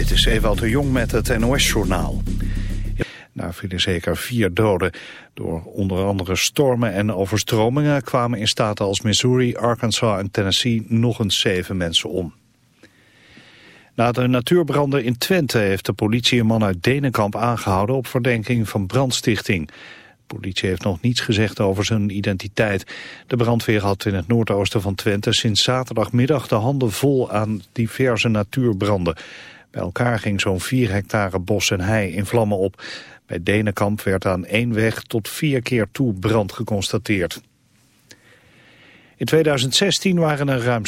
Dit is Ewald de Jong met het NOS-journaal. Daar vielen zeker vier doden. Door onder andere stormen en overstromingen kwamen in staten als Missouri, Arkansas en Tennessee nog eens zeven mensen om. Na de natuurbranden in Twente heeft de politie een man uit Denenkamp aangehouden op verdenking van brandstichting. De politie heeft nog niets gezegd over zijn identiteit. De brandweer had in het noordoosten van Twente sinds zaterdagmiddag de handen vol aan diverse natuurbranden. Bij elkaar ging zo'n 4 hectare bos en hei in vlammen op. Bij Denenkamp werd aan één weg tot vier keer toe brand geconstateerd. In 2016 waren er ruim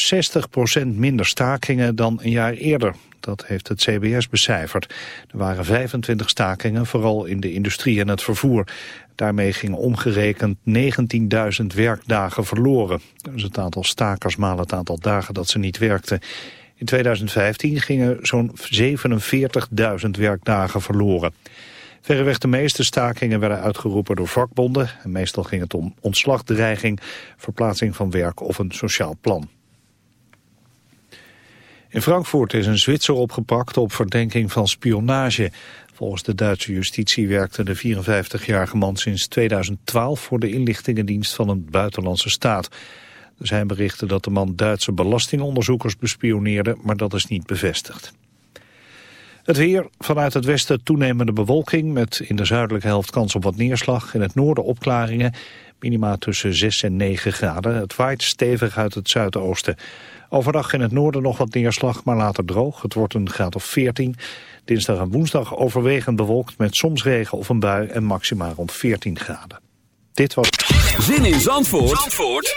60% minder stakingen dan een jaar eerder. Dat heeft het CBS becijferd. Er waren 25 stakingen, vooral in de industrie en het vervoer. Daarmee gingen omgerekend 19.000 werkdagen verloren. Is het aantal stakers maal het aantal dagen dat ze niet werkten. In 2015 gingen zo'n 47.000 werkdagen verloren. Verreweg de meeste stakingen werden uitgeroepen door vakbonden. En meestal ging het om ontslagdreiging, verplaatsing van werk of een sociaal plan. In Frankfurt is een Zwitser opgepakt op verdenking van spionage. Volgens de Duitse justitie werkte de 54-jarige man sinds 2012 voor de inlichtingendienst van een buitenlandse staat. Er zijn berichten dat de man Duitse belastingonderzoekers bespioneerde, maar dat is niet bevestigd. Het weer, vanuit het westen toenemende bewolking met in de zuidelijke helft kans op wat neerslag. In het noorden opklaringen, minima tussen 6 en 9 graden. Het waait stevig uit het zuidoosten. Overdag in het noorden nog wat neerslag, maar later droog. Het wordt een graad of 14. Dinsdag en woensdag overwegend bewolkt met soms regen of een bui en maximaal rond 14 graden. Dit was... Zin in Zandvoort, Zandvoort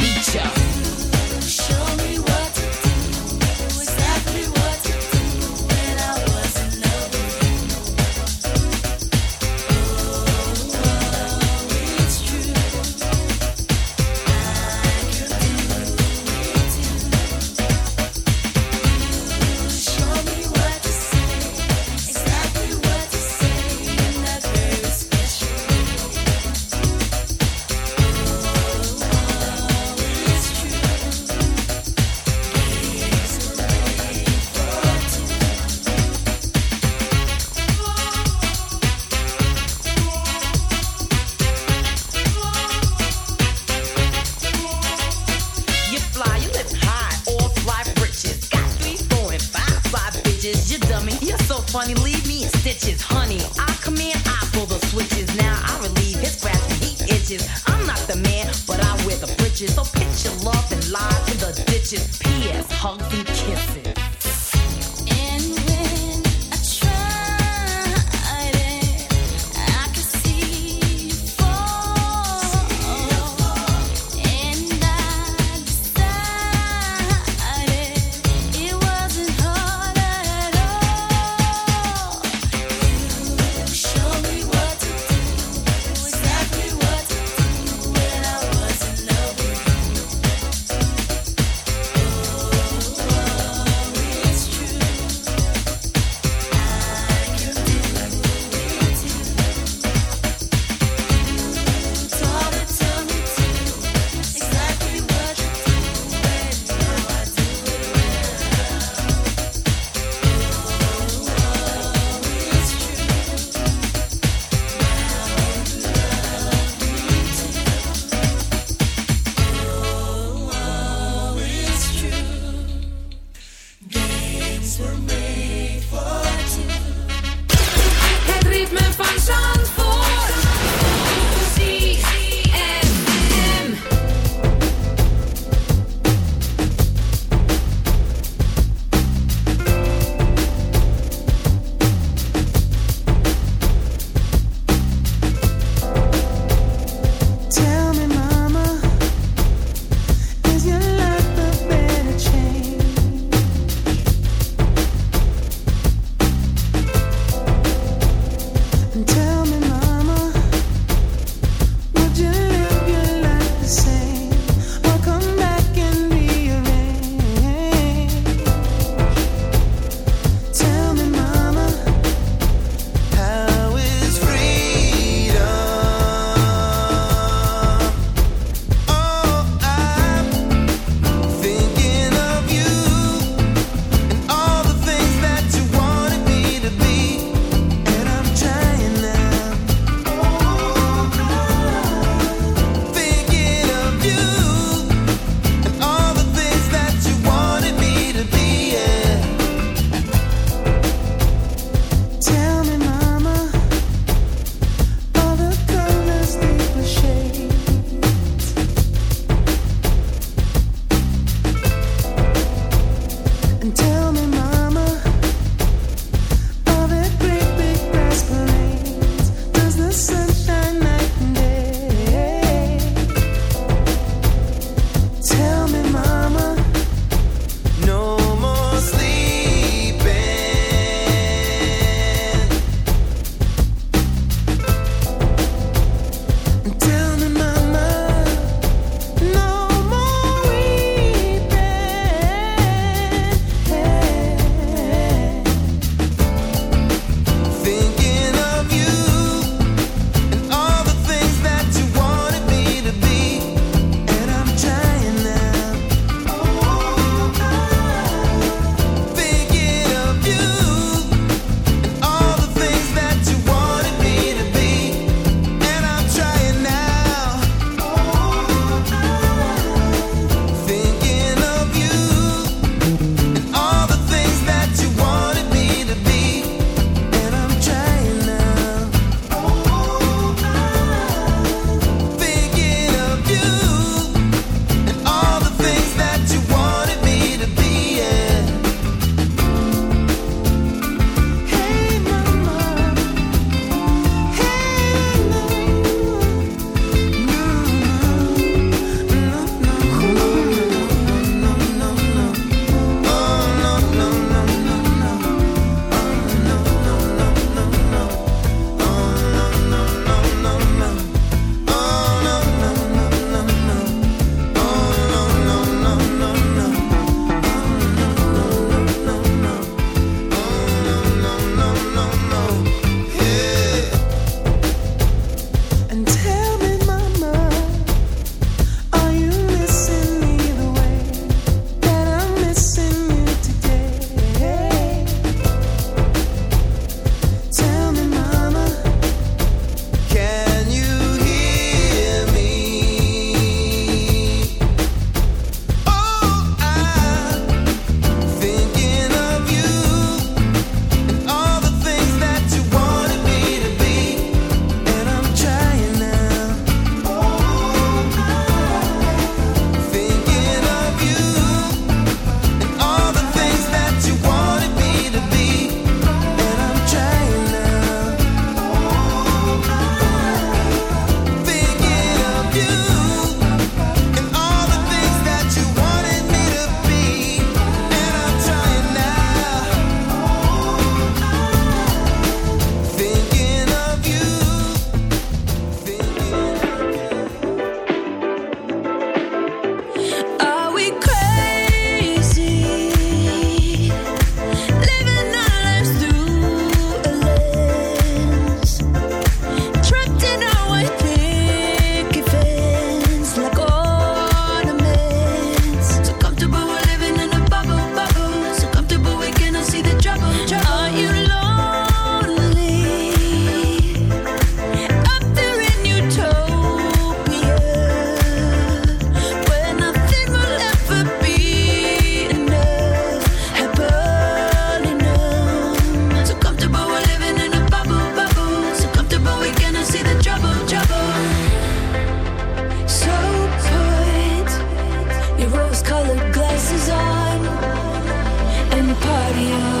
radio